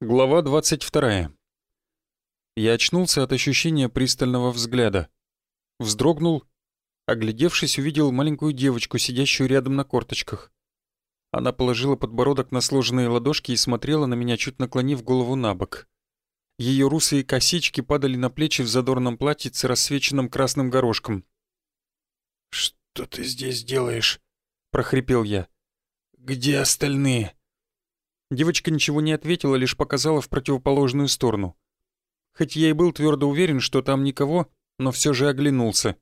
Глава 22. Я очнулся от ощущения пристального взгляда. Вздрогнул, оглядевшись, увидел маленькую девочку, сидящую рядом на корточках. Она положила подбородок на сложенные ладошки и смотрела на меня, чуть наклонив голову на бок. Ее русые косички падали на плечи в задорном платьице, рассвеченном красным горошком. «Что ты здесь делаешь?» — прохрипел я. «Где остальные?» Девочка ничего не ответила, лишь показала в противоположную сторону. Хоть я и был твердо уверен, что там никого, но все же оглянулся.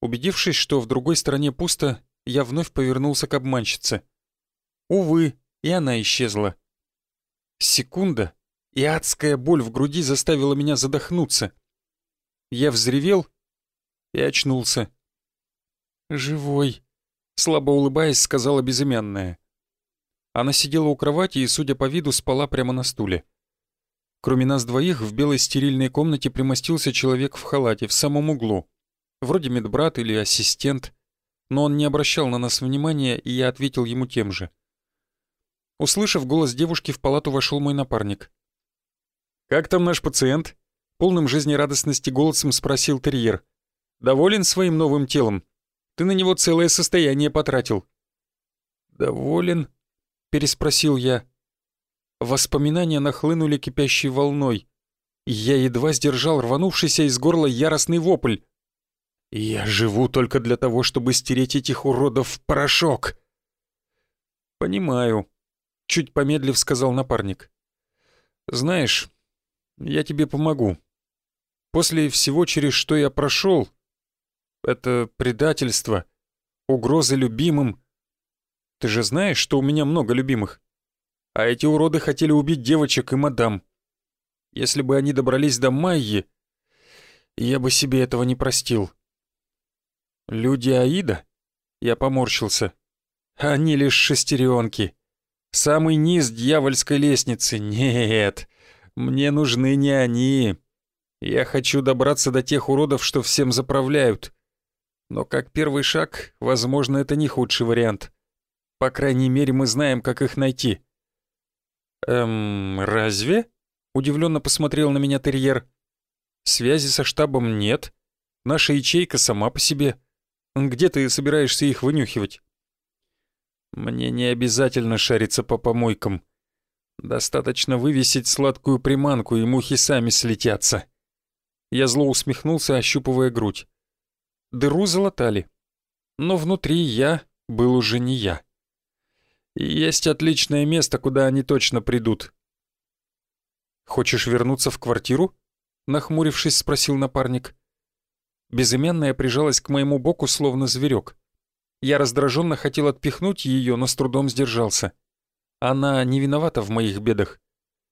Убедившись, что в другой стороне пусто, я вновь повернулся к обманщице. Увы, и она исчезла. Секунда, и адская боль в груди заставила меня задохнуться. Я взревел и очнулся. «Живой», — слабо улыбаясь, сказала безымянная. Она сидела у кровати и, судя по виду, спала прямо на стуле. Кроме нас двоих, в белой стерильной комнате примостился человек в халате в самом углу. Вроде медбрат или ассистент. Но он не обращал на нас внимания, и я ответил ему тем же. Услышав голос девушки, в палату вошел мой напарник. «Как там наш пациент?» Полным жизнерадостности голосом спросил терьер. «Доволен своим новым телом? Ты на него целое состояние потратил». «Доволен?» — переспросил я. Воспоминания нахлынули кипящей волной. Я едва сдержал рванувшийся из горла яростный вопль. «Я живу только для того, чтобы стереть этих уродов в порошок!» «Понимаю», — чуть помедлив сказал напарник. «Знаешь, я тебе помогу. После всего, через что я прошел, это предательство, угрозы любимым, ты же знаешь, что у меня много любимых. А эти уроды хотели убить девочек и мадам. Если бы они добрались до Майи, я бы себе этого не простил. Люди Аида? Я поморщился. Они лишь шестеренки. Самый низ дьявольской лестницы. Нет, мне нужны не они. Я хочу добраться до тех уродов, что всем заправляют. Но как первый шаг, возможно, это не худший вариант. По крайней мере, мы знаем, как их найти». «Эм, разве?» — удивленно посмотрел на меня терьер. «Связи со штабом нет. Наша ячейка сама по себе. Где ты собираешься их вынюхивать?» «Мне не обязательно шариться по помойкам. Достаточно вывесить сладкую приманку, и мухи сами слетятся». Я зло усмехнулся, ощупывая грудь. Дыру залатали. Но внутри я был уже не я. Есть отличное место, куда они точно придут. Хочешь вернуться в квартиру? Нахмурившись, спросил напарник. Безымянная прижалась к моему боку, словно зверек. Я раздраженно хотел отпихнуть ее, но с трудом сдержался. Она не виновата в моих бедах.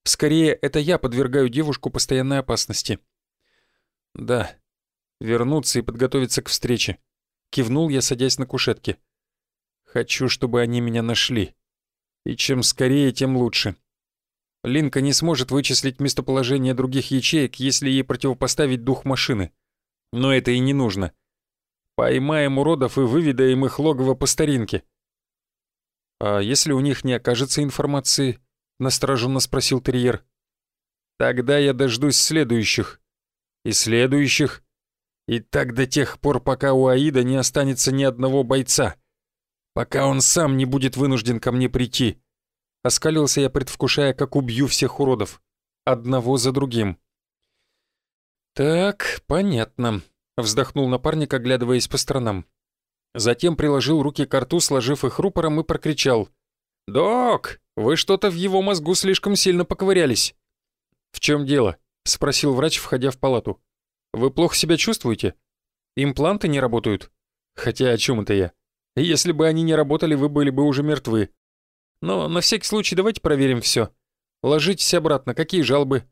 Скорее, это я подвергаю девушку постоянной опасности. Да, вернуться и подготовиться к встрече. Кивнул я, садясь на кушетке. Хочу, чтобы они меня нашли. И чем скорее, тем лучше. Линка не сможет вычислить местоположение других ячеек, если ей противопоставить дух машины. Но это и не нужно. Поймаем уродов и выведаем их логово по старинке. «А если у них не окажется информации?» — настороженно спросил терьер. «Тогда я дождусь следующих. И следующих. И так до тех пор, пока у Аида не останется ни одного бойца пока он сам не будет вынужден ко мне прийти. Оскалился я, предвкушая, как убью всех уродов. Одного за другим. «Так, понятно», — вздохнул напарник, оглядываясь по сторонам. Затем приложил руки к рту, сложив их рупором, и прокричал. «Док, вы что-то в его мозгу слишком сильно поковырялись». «В чем дело?» — спросил врач, входя в палату. «Вы плохо себя чувствуете? Импланты не работают?» «Хотя о чем это я?» Если бы они не работали, вы были бы уже мертвы. Но на всякий случай давайте проверим все. Ложитесь обратно, какие жалобы?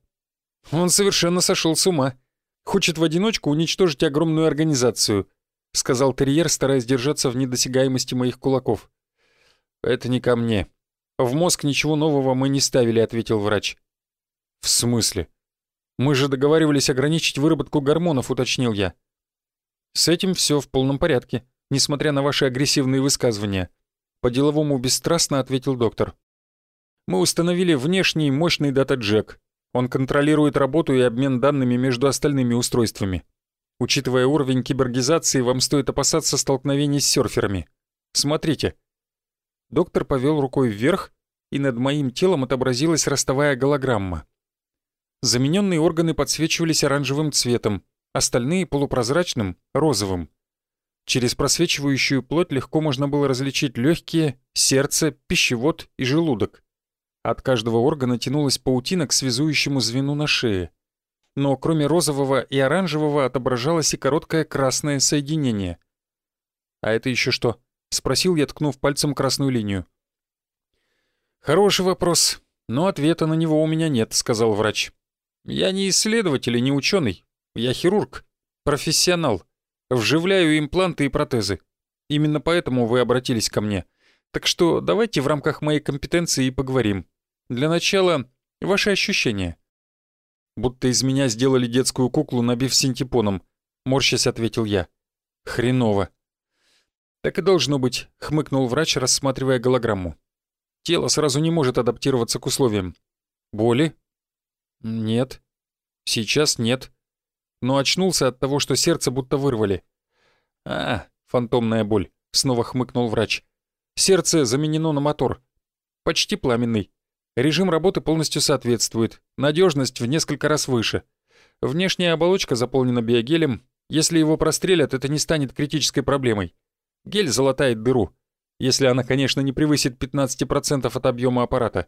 Он совершенно сошел с ума. Хочет в одиночку уничтожить огромную организацию, сказал терьер, стараясь держаться в недосягаемости моих кулаков. Это не ко мне. В мозг ничего нового мы не ставили, ответил врач. В смысле? Мы же договаривались ограничить выработку гормонов, уточнил я. С этим все в полном порядке несмотря на ваши агрессивные высказывания», — по-деловому бесстрастно ответил доктор. Мы установили внешний мощный дата-джек. Он контролирует работу и обмен данными между остальными устройствами. Учитывая уровень кибергизации, вам стоит опасаться столкновений с серферами. Смотрите. Доктор повел рукой вверх, и над моим телом отобразилась ростовая голограмма. Замененные органы подсвечивались оранжевым цветом, остальные — полупрозрачным, розовым. Через просвечивающую плоть легко можно было различить легкие, сердце, пищевод и желудок. От каждого органа тянулась паутина к связующему звену на шее. Но кроме розового и оранжевого отображалось и короткое красное соединение. «А это еще что?» — спросил я, ткнув пальцем красную линию. «Хороший вопрос, но ответа на него у меня нет», — сказал врач. «Я не исследователь и не ученый. Я хирург, профессионал. Вживляю импланты и протезы. Именно поэтому вы обратились ко мне. Так что давайте в рамках моей компетенции и поговорим. Для начала, ваши ощущения». Будто из меня сделали детскую куклу, набив синтепоном. Морщась, ответил я. «Хреново». «Так и должно быть», — хмыкнул врач, рассматривая голограмму. «Тело сразу не может адаптироваться к условиям. Боли?» «Нет». «Сейчас нет но очнулся от того, что сердце будто вырвали. «А, фантомная боль», — снова хмыкнул врач. «Сердце заменено на мотор. Почти пламенный. Режим работы полностью соответствует. Надежность в несколько раз выше. Внешняя оболочка заполнена биогелем. Если его прострелят, это не станет критической проблемой. Гель залатает дыру. Если она, конечно, не превысит 15% от объема аппарата.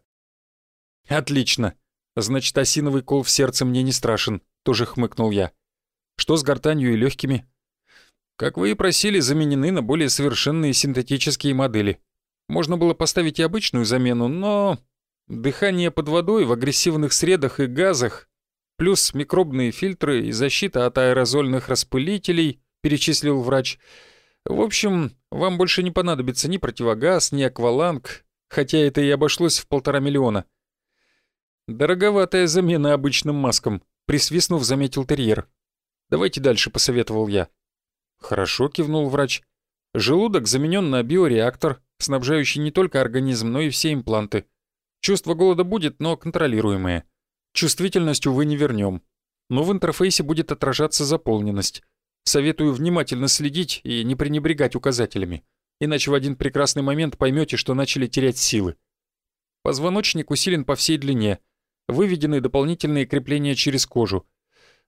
«Отлично. Значит, осиновый кол в сердце мне не страшен», — тоже хмыкнул я. Что с гортанью и легкими? Как вы и просили, заменены на более совершенные синтетические модели. Можно было поставить и обычную замену, но... Дыхание под водой в агрессивных средах и газах, плюс микробные фильтры и защита от аэрозольных распылителей, перечислил врач. В общем, вам больше не понадобится ни противогаз, ни акваланг, хотя это и обошлось в полтора миллиона. Дороговатая замена обычным маскам, присвистнув, заметил терьер. Давайте дальше», — посоветовал я. «Хорошо», — кивнул врач. «Желудок заменен на биореактор, снабжающий не только организм, но и все импланты. Чувство голода будет, но контролируемое. Чувствительность, увы, не вернем. Но в интерфейсе будет отражаться заполненность. Советую внимательно следить и не пренебрегать указателями, иначе в один прекрасный момент поймете, что начали терять силы. Позвоночник усилен по всей длине, выведены дополнительные крепления через кожу —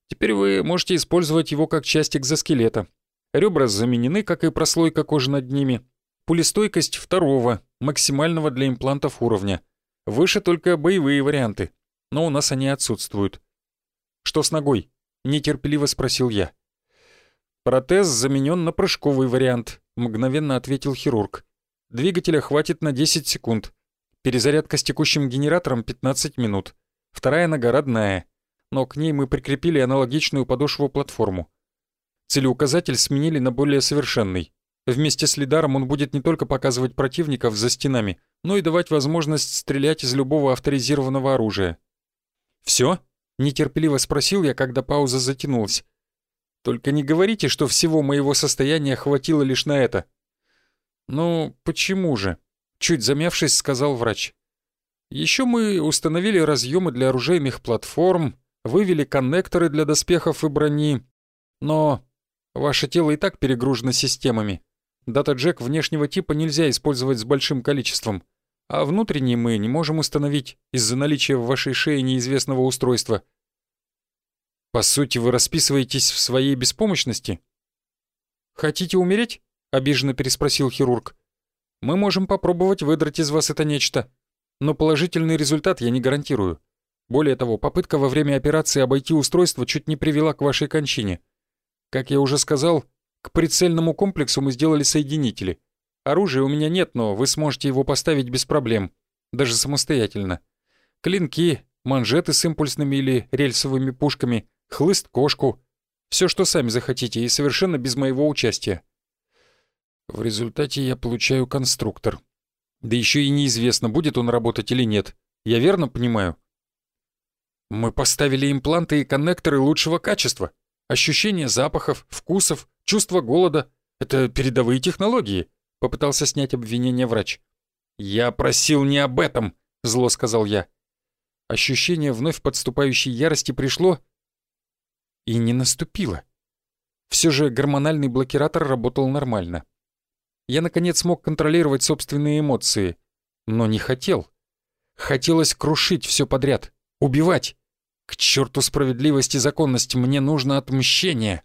Теперь вы можете использовать его как часть экзоскелета. Ребра заменены, как и прослойка кожи над ними. Пулестойкость второго, максимального для имплантов уровня. Выше только боевые варианты, но у нас они отсутствуют. «Что с ногой?» — нетерпеливо спросил я. «Протез заменен на прыжковый вариант», — мгновенно ответил хирург. «Двигателя хватит на 10 секунд. Перезарядка с текущим генератором 15 минут. Вторая нога родная но к ней мы прикрепили аналогичную подошву-платформу. Целеуказатель сменили на более совершенный. Вместе с лидаром он будет не только показывать противников за стенами, но и давать возможность стрелять из любого авторизированного оружия. «Всё?» — нетерпеливо спросил я, когда пауза затянулась. «Только не говорите, что всего моего состояния хватило лишь на это». «Ну, почему же?» — чуть замявшись, сказал врач. Еще мы установили разъемы для оружейных платформ, вывели коннекторы для доспехов и брони. Но ваше тело и так перегружено системами. Дата-джек внешнего типа нельзя использовать с большим количеством, а внутренний мы не можем установить из-за наличия в вашей шее неизвестного устройства. По сути, вы расписываетесь в своей беспомощности? «Хотите умереть?» — обиженно переспросил хирург. «Мы можем попробовать выдрать из вас это нечто, но положительный результат я не гарантирую. Более того, попытка во время операции обойти устройство чуть не привела к вашей кончине. Как я уже сказал, к прицельному комплексу мы сделали соединители. Оружия у меня нет, но вы сможете его поставить без проблем, даже самостоятельно. Клинки, манжеты с импульсными или рельсовыми пушками, хлыст-кошку. Все, что сами захотите, и совершенно без моего участия. В результате я получаю конструктор. Да еще и неизвестно, будет он работать или нет. Я верно понимаю? Мы поставили импланты и коннекторы лучшего качества. Ощущение запахов, вкусов, чувство голода — это передовые технологии», — попытался снять обвинение врач. «Я просил не об этом», — зло сказал я. Ощущение вновь подступающей ярости пришло и не наступило. Все же гормональный блокиратор работал нормально. Я, наконец, смог контролировать собственные эмоции, но не хотел. Хотелось крушить все подряд, убивать. К черту справедливость и законность, мне нужно отмщение.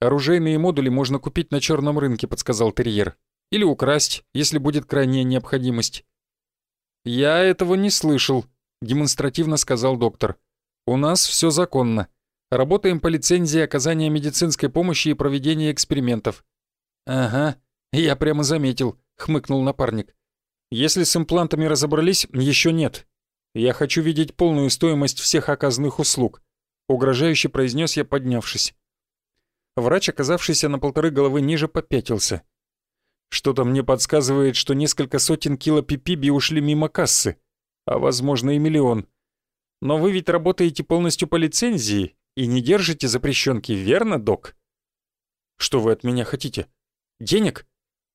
«Оружейные модули можно купить на черном рынке», — подсказал терьер. «Или украсть, если будет крайняя необходимость». «Я этого не слышал», — демонстративно сказал доктор. «У нас все законно. Работаем по лицензии оказания медицинской помощи и проведения экспериментов». «Ага, я прямо заметил», — хмыкнул напарник. «Если с имплантами разобрались, еще нет. Я хочу видеть полную стоимость всех оказанных услуг», — угрожающе произнес я, поднявшись. Врач, оказавшийся на полторы головы ниже, попятился. Что-то мне подсказывает, что несколько сотен кило пипиби ушли мимо кассы, а возможно и миллион. Но вы ведь работаете полностью по лицензии и не держите запрещенки, верно, док? Что вы от меня хотите? Денег?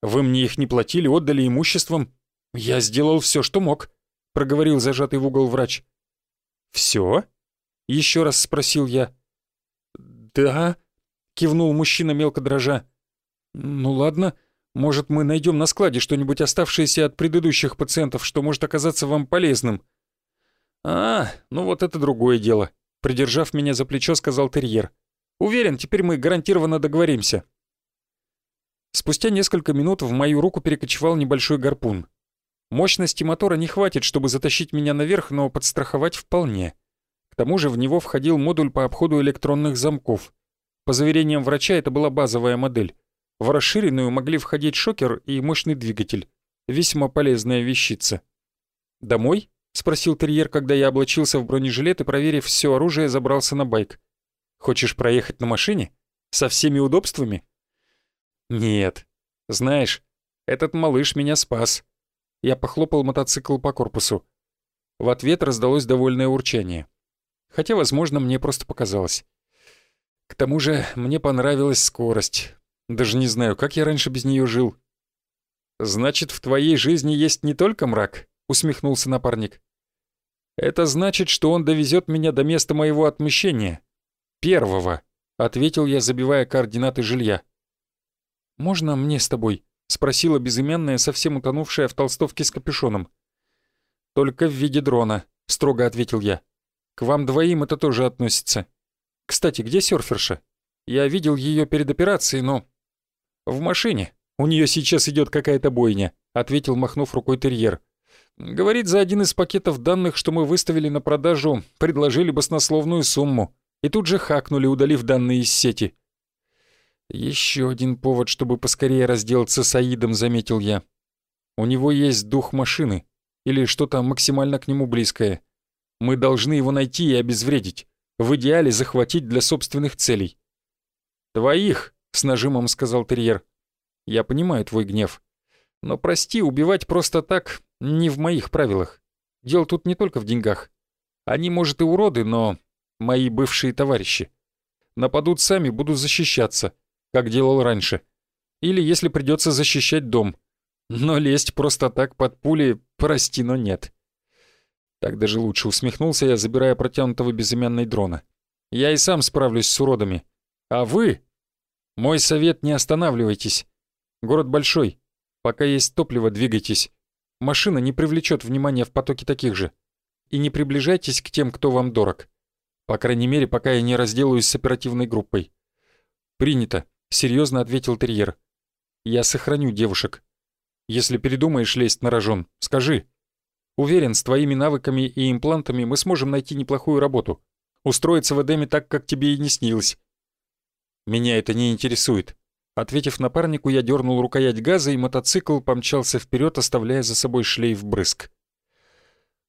Вы мне их не платили, отдали имуществом. Я сделал все, что мог, проговорил зажатый в угол врач. Все? Еще раз спросил я. Да, кивнул мужчина мелко дрожа. Ну ладно, может, мы найдем на складе что-нибудь оставшееся от предыдущих пациентов, что может оказаться вам полезным. А, ну вот это другое дело, придержав меня за плечо, сказал терьер. Уверен, теперь мы гарантированно договоримся. Спустя несколько минут в мою руку перекочевал небольшой гарпун. Мощности мотора не хватит, чтобы затащить меня наверх, но подстраховать вполне. К тому же в него входил модуль по обходу электронных замков. По заверениям врача, это была базовая модель. В расширенную могли входить шокер и мощный двигатель. Весьма полезная вещица. «Домой?» — спросил терьер, когда я облачился в бронежилет и, проверив все оружие, забрался на байк. «Хочешь проехать на машине? Со всеми удобствами?» «Нет. Знаешь, этот малыш меня спас». Я похлопал мотоцикл по корпусу. В ответ раздалось довольное урчание. Хотя, возможно, мне просто показалось. К тому же мне понравилась скорость. Даже не знаю, как я раньше без нее жил. «Значит, в твоей жизни есть не только мрак?» — усмехнулся напарник. «Это значит, что он довезет меня до места моего отмещения. Первого», — ответил я, забивая координаты жилья. «Можно мне с тобой?» — спросила безымянная, совсем утонувшая в толстовке с капюшоном. «Только в виде дрона», — строго ответил я. «К вам двоим это тоже относится. Кстати, где серферша? Я видел ее перед операцией, но...» «В машине. У нее сейчас идет какая-то бойня», — ответил, махнув рукой терьер. «Говорит, за один из пакетов данных, что мы выставили на продажу, предложили баснословную сумму, и тут же хакнули, удалив данные из сети». «Еще один повод, чтобы поскорее разделаться с Аидом», — заметил я. «У него есть дух машины, или что-то максимально к нему близкое. Мы должны его найти и обезвредить в идеале захватить для собственных целей. «Твоих», — с нажимом сказал терьер. «Я понимаю твой гнев. Но прости, убивать просто так не в моих правилах. Дело тут не только в деньгах. Они, может, и уроды, но мои бывшие товарищи. Нападут сами, буду защищаться, как делал раньше. Или если придется защищать дом. Но лезть просто так под пули, прости, но нет». Так даже лучше усмехнулся я, забирая протянутого безымянной дрона. Я и сам справлюсь с уродами. А вы? Мой совет, не останавливайтесь. Город большой. Пока есть топливо, двигайтесь. Машина не привлечет внимания в потоке таких же. И не приближайтесь к тем, кто вам дорог. По крайней мере, пока я не разделаюсь с оперативной группой. Принято, серьезно ответил терьер. Я сохраню девушек. Если передумаешь лезть на рожон, скажи. Уверен, с твоими навыками и имплантами мы сможем найти неплохую работу. Устроиться в Эдеме так, как тебе и не снилось». «Меня это не интересует». Ответив напарнику, я дернул рукоять газа, и мотоцикл помчался вперед, оставляя за собой шлейф брызг.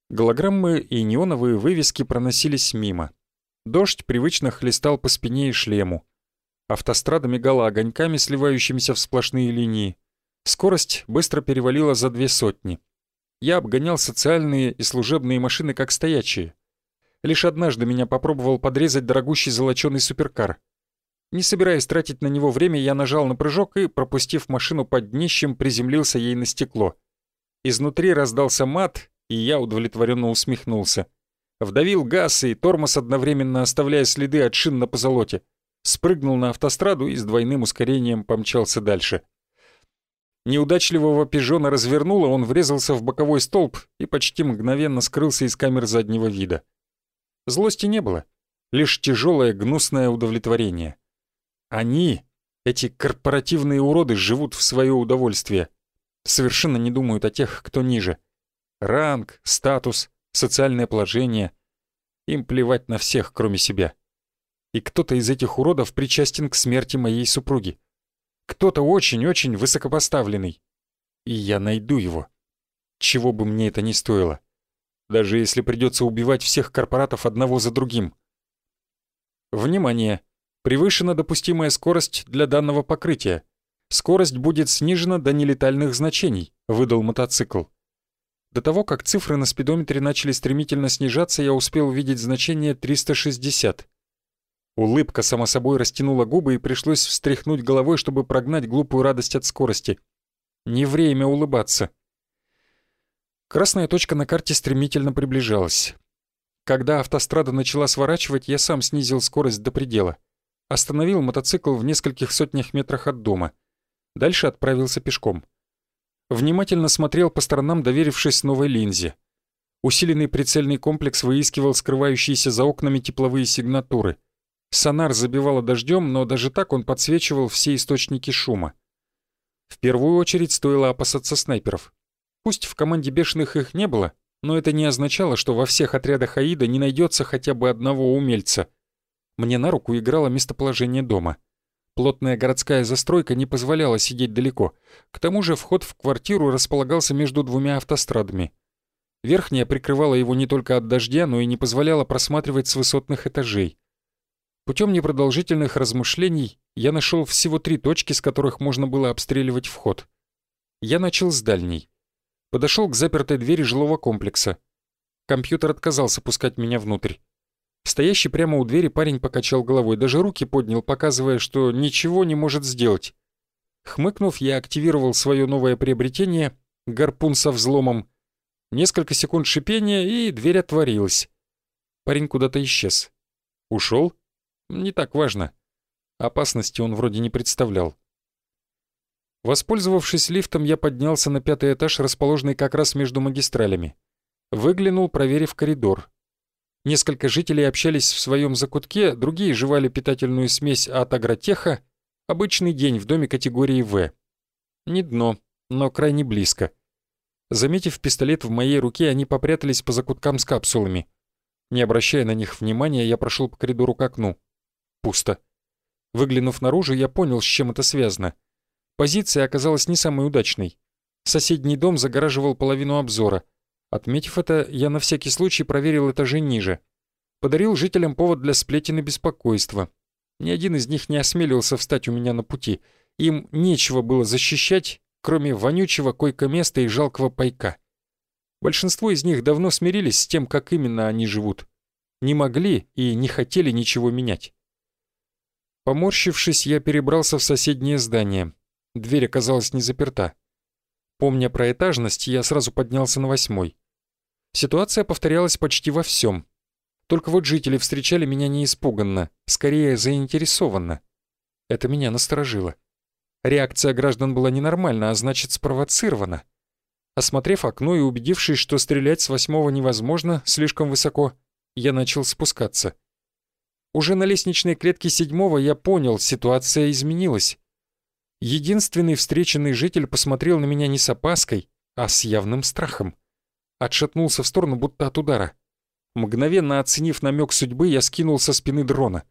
Голограммы и неоновые вывески проносились мимо. Дождь привычно хлестал по спине и шлему. Автострада мигала огоньками, сливающимися в сплошные линии. Скорость быстро перевалила за две сотни я обгонял социальные и служебные машины как стоячие. Лишь однажды меня попробовал подрезать дорогущий золоченый суперкар. Не собираясь тратить на него время, я нажал на прыжок и, пропустив машину под днищем, приземлился ей на стекло. Изнутри раздался мат, и я удовлетворенно усмехнулся. Вдавил газ и тормоз одновременно оставляя следы от шин на позолоте. Спрыгнул на автостраду и с двойным ускорением помчался дальше. Неудачливого пижона развернуло, он врезался в боковой столб и почти мгновенно скрылся из камер заднего вида. Злости не было, лишь тяжелое гнусное удовлетворение. Они, эти корпоративные уроды, живут в свое удовольствие. Совершенно не думают о тех, кто ниже. Ранг, статус, социальное положение. Им плевать на всех, кроме себя. И кто-то из этих уродов причастен к смерти моей супруги. Кто-то очень-очень высокопоставленный. И я найду его. Чего бы мне это ни стоило. Даже если придется убивать всех корпоратов одного за другим. Внимание! Превышена допустимая скорость для данного покрытия. Скорость будет снижена до нелетальных значений, выдал мотоцикл. До того, как цифры на спидометре начали стремительно снижаться, я успел увидеть значение 360. Улыбка сама собой растянула губы и пришлось встряхнуть головой, чтобы прогнать глупую радость от скорости. Не время улыбаться. Красная точка на карте стремительно приближалась. Когда автострада начала сворачивать, я сам снизил скорость до предела. Остановил мотоцикл в нескольких сотнях метрах от дома. Дальше отправился пешком. Внимательно смотрел по сторонам, доверившись новой линзе. Усиленный прицельный комплекс выискивал скрывающиеся за окнами тепловые сигнатуры — Сонар забивало дождем, но даже так он подсвечивал все источники шума. В первую очередь стоило опасаться снайперов. Пусть в команде бешеных их не было, но это не означало, что во всех отрядах Аида не найдется хотя бы одного умельца. Мне на руку играло местоположение дома. Плотная городская застройка не позволяла сидеть далеко. К тому же вход в квартиру располагался между двумя автострадами. Верхняя прикрывала его не только от дождя, но и не позволяла просматривать с высотных этажей. Путем непродолжительных размышлений я нашел всего три точки, с которых можно было обстреливать вход. Я начал с дальней. Подошел к запертой двери жилого комплекса. Компьютер отказался пускать меня внутрь. Стоящий прямо у двери парень покачал головой, даже руки поднял, показывая, что ничего не может сделать. Хмыкнув, я активировал свое новое приобретение — гарпун со взломом. Несколько секунд шипения, и дверь отворилась. Парень куда-то исчез. Ушел? Не так важно. Опасности он вроде не представлял. Воспользовавшись лифтом, я поднялся на пятый этаж, расположенный как раз между магистралями. Выглянул, проверив коридор. Несколько жителей общались в своем закутке, другие жевали питательную смесь от агротеха. Обычный день в доме категории «В». Не дно, но крайне близко. Заметив пистолет в моей руке, они попрятались по закуткам с капсулами. Не обращая на них внимания, я прошел по коридору к окну. Пусто. Выглянув наружу, я понял, с чем это связано. Позиция оказалась не самой удачной. Соседний дом загораживал половину обзора. Отметив это, я на всякий случай проверил этажи ниже. Подарил жителям повод для сплетен и беспокойства. Ни один из них не осмелился встать у меня на пути. Им нечего было защищать, кроме вонючего койко-места и жалкого пайка. Большинство из них давно смирились с тем, как именно они живут. Не могли и не хотели ничего менять. Поморщившись, я перебрался в соседнее здание. Дверь оказалась не заперта. Помня про этажность, я сразу поднялся на восьмой. Ситуация повторялась почти во всем. Только вот жители встречали меня не испуганно, скорее заинтересованно. Это меня насторожило. Реакция граждан была ненормальна, а значит спровоцирована. Осмотрев окно и убедившись, что стрелять с восьмого невозможно, слишком высоко, я начал спускаться. Уже на лестничной клетке седьмого я понял, ситуация изменилась. Единственный встреченный житель посмотрел на меня не с опаской, а с явным страхом. Отшатнулся в сторону, будто от удара. Мгновенно оценив намек судьбы, я скинул со спины дрона.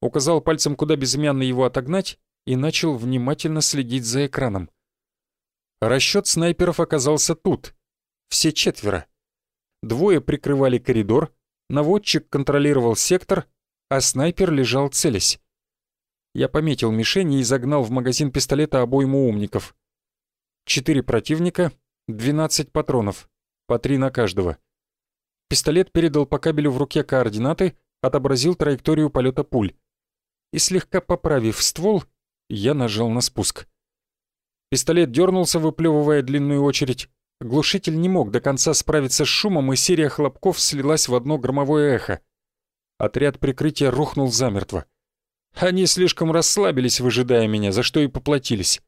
Указал пальцем, куда безымянно его отогнать, и начал внимательно следить за экраном. Расчет снайперов оказался тут. Все четверо. Двое прикрывали коридор, наводчик контролировал сектор, а снайпер лежал целясь. Я пометил мишени и загнал в магазин пистолета обойму умников. Четыре противника, 12 патронов, по три на каждого. Пистолет передал по кабелю в руке координаты, отобразил траекторию полета пуль. И слегка поправив ствол, я нажал на спуск. Пистолет дернулся, выплевывая длинную очередь. Глушитель не мог до конца справиться с шумом, и серия хлопков слилась в одно громовое эхо. Отряд прикрытия рухнул замертво. Они слишком расслабились, выжидая меня, за что и поплатились.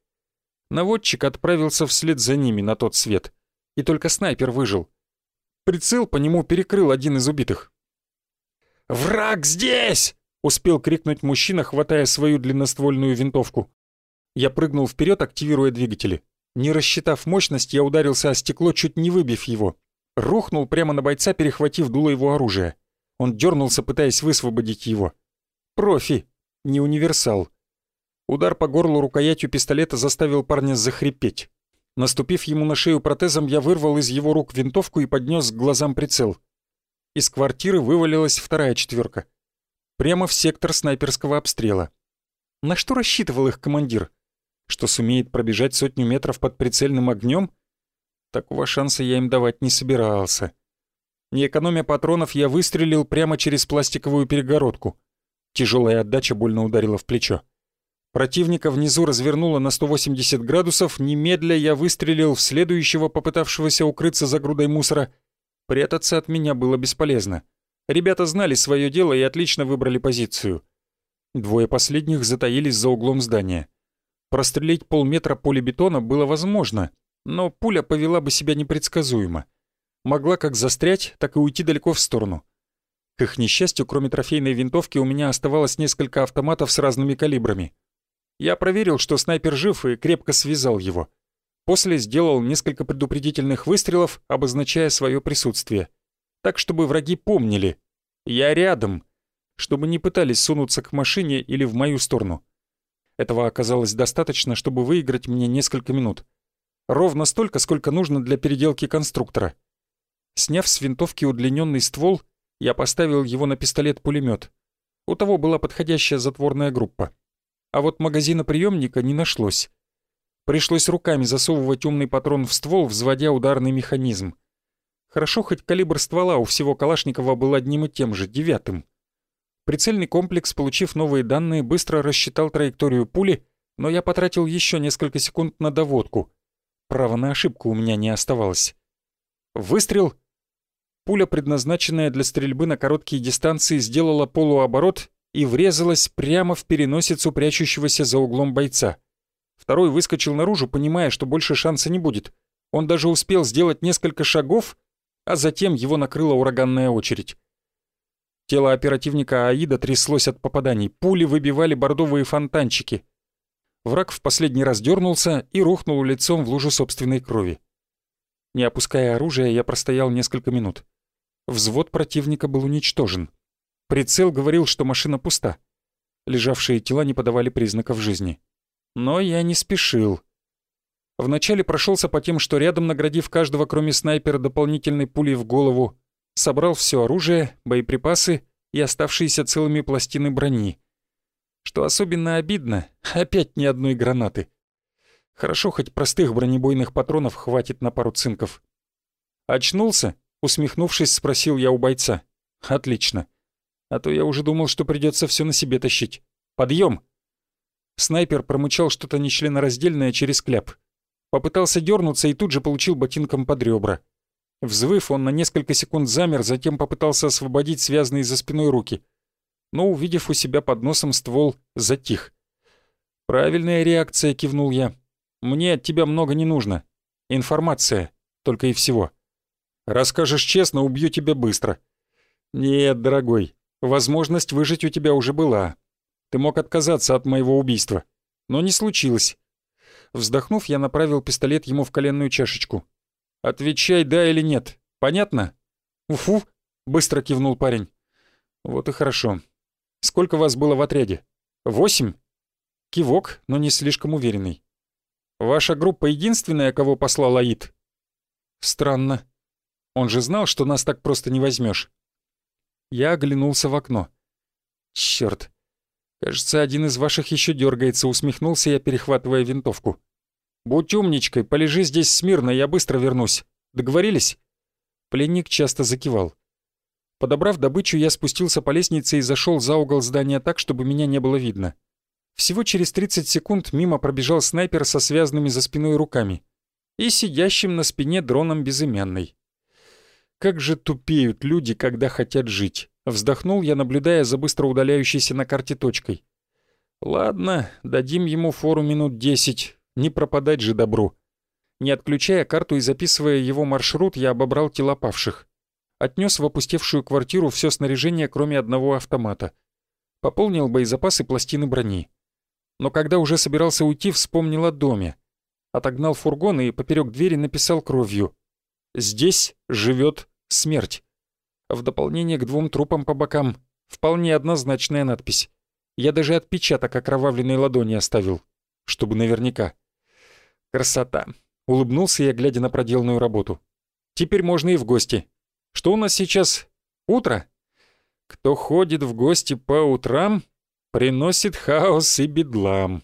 Наводчик отправился вслед за ними на тот свет. И только снайпер выжил. Прицел по нему перекрыл один из убитых. «Враг здесь!» — успел крикнуть мужчина, хватая свою длинноствольную винтовку. Я прыгнул вперед, активируя двигатели. Не рассчитав мощность, я ударился о стекло, чуть не выбив его. Рухнул прямо на бойца, перехватив дуло его оружия. Он дернулся, пытаясь высвободить его. Профи, не универсал. Удар по горлу рукоятью пистолета заставил парня захрипеть. Наступив ему на шею протезом, я вырвал из его рук винтовку и поднес к глазам прицел. Из квартиры вывалилась вторая четверка. Прямо в сектор снайперского обстрела. На что рассчитывал их командир? Что сумеет пробежать сотню метров под прицельным огнем? Такого шанса я им давать не собирался. Не экономя патронов, я выстрелил прямо через пластиковую перегородку. Тяжелая отдача больно ударила в плечо. Противника внизу развернуло на 180 градусов, немедля я выстрелил в следующего, попытавшегося укрыться за грудой мусора. Прятаться от меня было бесполезно. Ребята знали свое дело и отлично выбрали позицию. Двое последних затаились за углом здания. Прострелить полметра полибетона было возможно, но пуля повела бы себя непредсказуемо. Могла как застрять, так и уйти далеко в сторону. К их несчастью, кроме трофейной винтовки, у меня оставалось несколько автоматов с разными калибрами. Я проверил, что снайпер жив, и крепко связал его. После сделал несколько предупредительных выстрелов, обозначая свое присутствие. Так, чтобы враги помнили. Я рядом. Чтобы не пытались сунуться к машине или в мою сторону. Этого оказалось достаточно, чтобы выиграть мне несколько минут. Ровно столько, сколько нужно для переделки конструктора. Сняв с винтовки удлиненный ствол, я поставил его на пистолет-пулемет. У того была подходящая затворная группа а вот магазина приемника не нашлось. Пришлось руками засовывать умный патрон в ствол, взводя ударный механизм. Хорошо, хоть калибр ствола у всего Калашникова был одним и тем же, девятым. Прицельный комплекс, получив новые данные, быстро рассчитал траекторию пули, но я потратил еще несколько секунд на доводку. Права на ошибку у меня не оставалось. Выстрел. Пуля, предназначенная для стрельбы на короткие дистанции, сделала полуоборот и врезалась прямо в переносицу прячущегося за углом бойца. Второй выскочил наружу, понимая, что больше шанса не будет. Он даже успел сделать несколько шагов, а затем его накрыла ураганная очередь. Тело оперативника Аида тряслось от попаданий, пули выбивали бордовые фонтанчики. Враг в последний раз дернулся и рухнул лицом в лужу собственной крови. Не опуская оружия, я простоял несколько минут. Взвод противника был уничтожен. Прицел говорил, что машина пуста. Лежавшие тела не подавали признаков жизни. Но я не спешил. Вначале прошелся по тем, что рядом, наградив каждого, кроме снайпера, дополнительной пулей в голову, собрал все оружие, боеприпасы и оставшиеся целыми пластины брони. Что особенно обидно, опять ни одной гранаты. Хорошо, хоть простых бронебойных патронов хватит на пару цинков. Очнулся? Усмехнувшись, спросил я у бойца. Отлично а то я уже думал, что придется все на себе тащить. Подъем! Снайпер промычал что-то нечленораздельное через кляп. Попытался дернуться и тут же получил ботинком под ребра. Взвыв, он на несколько секунд замер, затем попытался освободить связанные за спиной руки. Но, увидев у себя под носом ствол, затих. «Правильная реакция», — кивнул я. «Мне от тебя много не нужно. Информация. Только и всего. Расскажешь честно, убью тебя быстро». «Нет, дорогой, Возможность выжить у тебя уже была. Ты мог отказаться от моего убийства. Но не случилось. Вздохнув, я направил пистолет ему в коленную чашечку. «Отвечай, да или нет. Понятно?» «Уфу!» — быстро кивнул парень. «Вот и хорошо. Сколько вас было в отряде? Восемь?» Кивок, но не слишком уверенный. «Ваша группа единственная, кого послал Аид?» «Странно. Он же знал, что нас так просто не возьмешь. Я оглянулся в окно. Черт! Кажется, один из ваших еще дергается, усмехнулся я, перехватывая винтовку. Будь умничкой, полежи здесь смирно, я быстро вернусь. Договорились? Пленник часто закивал. Подобрав добычу, я спустился по лестнице и зашел за угол здания так, чтобы меня не было видно. Всего через 30 секунд мимо пробежал снайпер со связанными за спиной руками. и сидящим на спине дроном безымянной. Как же тупеют люди, когда хотят жить. Вздохнул я, наблюдая за быстро удаляющейся на карте точкой. Ладно, дадим ему фору минут десять, не пропадать же добру. Не отключая карту и записывая его маршрут, я обобрал тела павших. Отнес в опустевшую квартиру все снаряжение, кроме одного автомата. Пополнил боезапасы пластины брони. Но когда уже собирался уйти, вспомнил о доме. Отогнал фургон и поперек двери написал кровью. «Здесь живет смерть». В дополнение к двум трупам по бокам вполне однозначная надпись. Я даже отпечаток окровавленной ладони оставил, чтобы наверняка. Красота. Улыбнулся я, глядя на проделанную работу. Теперь можно и в гости. Что у нас сейчас? Утро? Кто ходит в гости по утрам, приносит хаос и бедлам.